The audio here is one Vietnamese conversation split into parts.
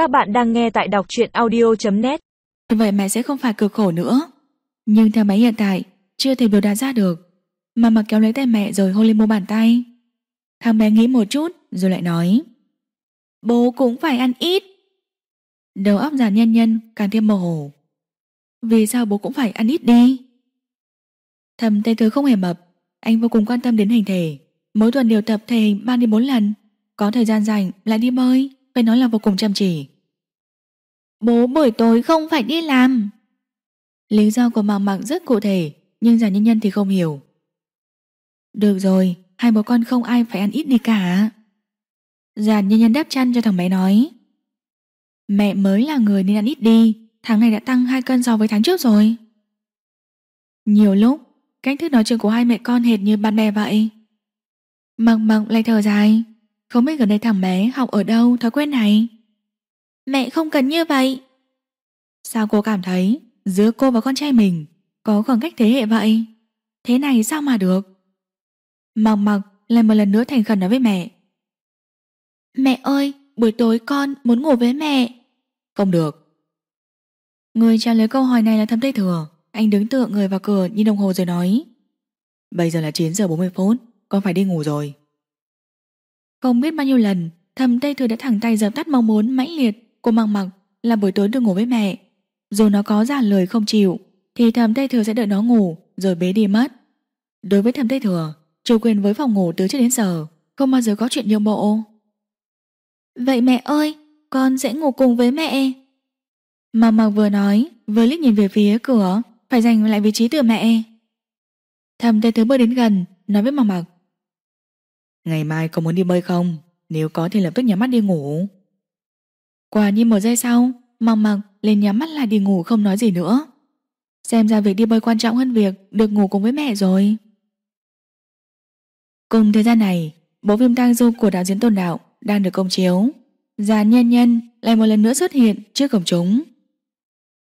Các bạn đang nghe tại đọc truyện audio.net Vậy mẹ sẽ không phải cực khổ nữa. Nhưng theo máy hiện tại, Chưa thể biểu đạt ra được. Mà mặc kéo lấy tay mẹ rồi hôn lên mu bàn tay. Thằng bé nghĩ một chút Rồi lại nói, Bố cũng phải ăn ít. Đầu óc già nhân nhân càng thêm mơ hồ. Vì sao bố cũng phải ăn ít đi? Thầm tay thứ không hề mập. Anh vô cùng quan tâm đến hình thể. Mỗi tuần đều tập thể hình 3 đến 4 lần. Có thời gian rảnh lại đi bơi, Phải nói là vô cùng chăm chỉ. Bố buổi tối không phải đi làm. Lý do của mạng mạng rất cụ thể, Nhưng giả nhân nhân thì không hiểu. Được rồi, Hai bố con không ai phải ăn ít đi cả. Giàn nhân nhân đáp chăn cho thằng bé nói. Mẹ mới là người nên ăn ít đi, Tháng này đã tăng 2 cân so với tháng trước rồi. Nhiều lúc, Cách thức nói chuyện của hai mẹ con hệt như bạn bè vậy. Mạc Mạc lại thở dài. Không biết gần đây thằng bé học ở đâu, thói quen này. Mẹ không cần như vậy. Sao cô cảm thấy Giữa cô và con trai mình Có khoảng cách thế hệ vậy? Thế này sao mà được? Mặc mặc lại một lần nữa thành khẩn nói với mẹ. Mẹ ơi, Buổi tối con muốn ngủ với mẹ. Không được. Người trả lời câu hỏi này là thâm tây thừa. Anh đứng tựa người vào cửa nhìn đồng hồ rồi nói. Bây giờ là 9 giờ 40 phút, Con phải đi ngủ rồi. Không biết bao nhiêu lần, Thầm Tây Thừa đã thẳng tay dập tắt mong muốn mãnh liệt của Mặc Mặc là buổi tối được ngủ với mẹ. Dù nó có giả lời không chịu, thì Thầm Tây Thừa sẽ đợi nó ngủ rồi bế đi mất. Đối với Thầm Tây Thừa, chủ quyền với phòng ngủ từ trước đến giờ không bao giờ có chuyện nhượng bộ. Vậy mẹ ơi, con sẽ ngủ cùng với mẹ. Mặc Mặc vừa nói, vừa liếc nhìn về phía cửa, phải giành lại vị trí từ mẹ. Thầm Tây Thừa bước đến gần, nói với Mặc Mặc. Ngày mai có muốn đi bơi không? Nếu có thì lập tức nhắm mắt đi ngủ Quả như một giây sau mong mặc lên nhắm mắt lại đi ngủ không nói gì nữa. Xem ra việc đi bơi quan trọng hơn việc Được ngủ cùng với mẹ rồi. Cùng thời gian này Bộ phim tang du của đạo diễn Tôn Đạo Đang được công chiếu. Già nhân nhân lại một lần nữa xuất hiện trước cổng chúng.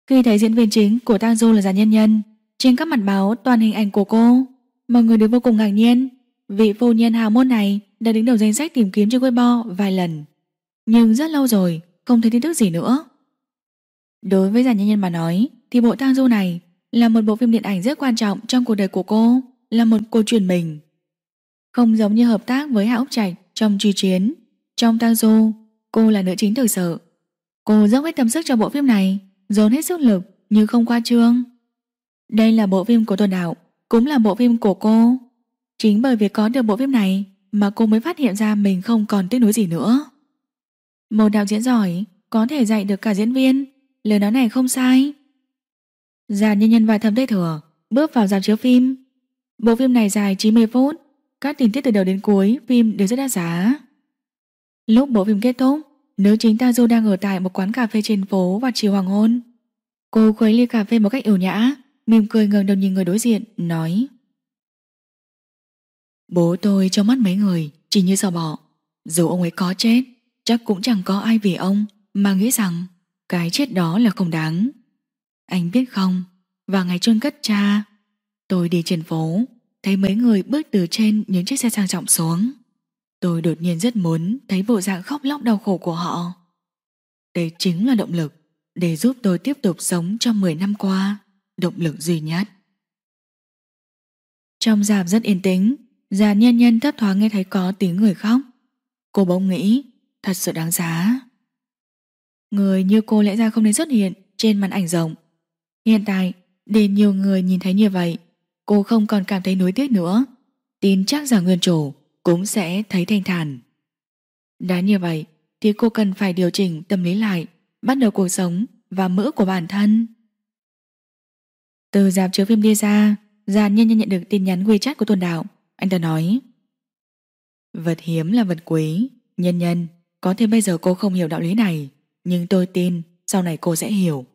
Khi thấy diễn viên chính của tang du là già nhân nhân Trên các mặt báo toàn hình ảnh của cô Mọi người đều vô cùng ngạc nhiên Vị phu nhân hào môn này đã đứng đầu danh sách tìm kiếm trên Weibo vài lần. Nhưng rất lâu rồi, không thấy tin tức gì nữa. Đối với giàn nhân nhân mà nói, thì bộ tang du này là một bộ phim điện ảnh rất quan trọng trong cuộc đời của cô, là một cô truyền mình. Không giống như hợp tác với Hạ Úc Trạch trong truy chiến. Trong tang du, cô là nữ chính thực sự. Cô dốc hết tâm sức cho bộ phim này, dồn hết sức lực như không qua chương. Đây là bộ phim của Tôn Đạo, cũng là bộ phim của cô. Chính bởi vì có được bộ phim này mà cô mới phát hiện ra mình không còn tiếc nuối gì nữa. Một đạo diễn giỏi có thể dạy được cả diễn viên, lời nói này không sai. Già nhân nhân và thầm tây thừa bước vào dạp chiếu phim. Bộ phim này dài 90 phút, các tình tiết từ đầu đến cuối phim đều rất đa giá. Lúc bộ phim kết thúc, nữ chính Tazo đang ở tại một quán cà phê trên phố vào chiều hoàng hôn. Cô khuấy ly cà phê một cách yếu nhã, mỉm cười ngẩng đầu nhìn người đối diện, nói Bố tôi trong mắt mấy người chỉ như sò bọ. Dù ông ấy có chết, chắc cũng chẳng có ai vì ông mà nghĩ rằng cái chết đó là không đáng. Anh biết không, vào ngày chôn cất cha, tôi đi trên phố, thấy mấy người bước từ trên những chiếc xe sang trọng xuống. Tôi đột nhiên rất muốn thấy bộ dạng khóc lóc đau khổ của họ. Đây chính là động lực để giúp tôi tiếp tục sống trong 10 năm qua, động lực duy nhất. Trong dạp rất yên tĩnh, Già nhân nhân thấp thoáng nghe thấy có tiếng người khóc Cô bỗng nghĩ Thật sự đáng giá. Người như cô lẽ ra không nên xuất hiện Trên màn ảnh rộng. Hiện tại, để nhiều người nhìn thấy như vậy, Cô không còn cảm thấy nối tiếc nữa. Tin chắc rằng nguyên chủ Cũng sẽ thấy thanh thản. Đã như vậy, Thì cô cần phải điều chỉnh tâm lý lại, Bắt đầu cuộc sống và mỡ của bản thân. Từ dạp chiếu phim đi ra Già nhân nhân nhận được tin nhắn WeChat của tuần đạo. Anh ta nói, Vật hiếm là vật quý, Nhân nhân. Có thể bây giờ cô không hiểu đạo lý này Nhưng tôi tin sau này cô sẽ hiểu.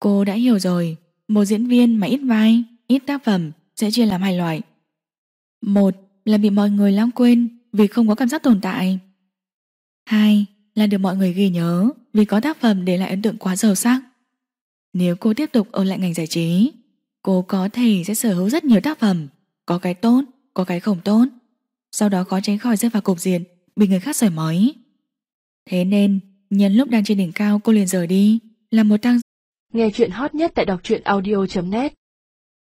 Cô đã hiểu rồi. Một diễn viên mà ít vai Ít tác phẩm sẽ chia làm hai loại. Một là bị mọi người lãng quên Vì không có cảm giác tồn tại. Hai là được mọi người ghi nhớ Vì có tác phẩm để lại ấn tượng quá sâu sắc. Nếu cô tiếp tục ở lại ngành giải trí Cô có thể sẽ sở hữu rất nhiều tác phẩm có cái tốt, có cái không tốt. Sau đó khó tránh khỏi rơi vào cục diện Bị người khác sởi mói. Thế nên, Nhân lúc đang trên đỉnh cao, cô liền rời đi, Là một tăng Nghe chuyện hot nhất tại đọc truyện audio.net